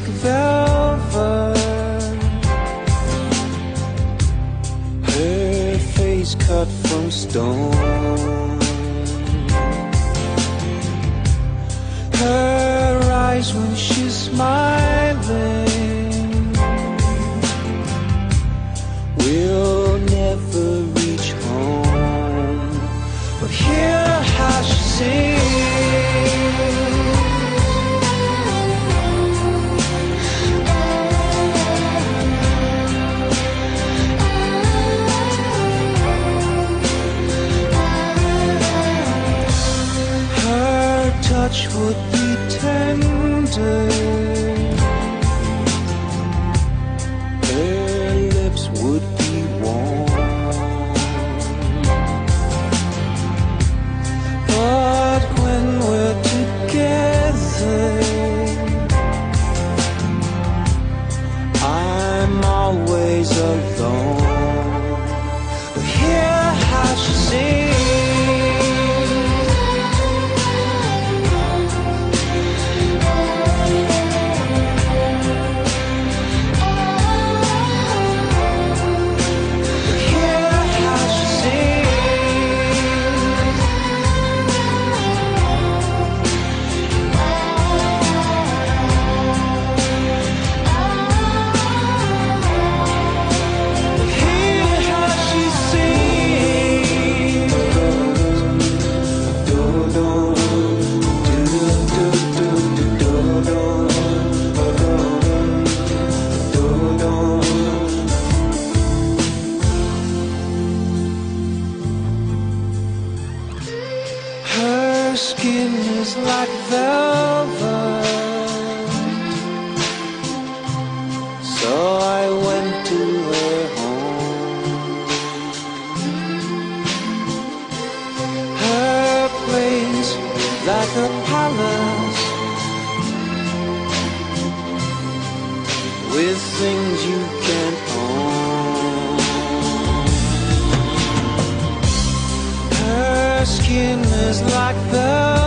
like velvet. Her face cut from stone. Her eyes when she's touch would be tender. Her skin is like velvet. So I went to her home. Her place like a palace with things skin is like the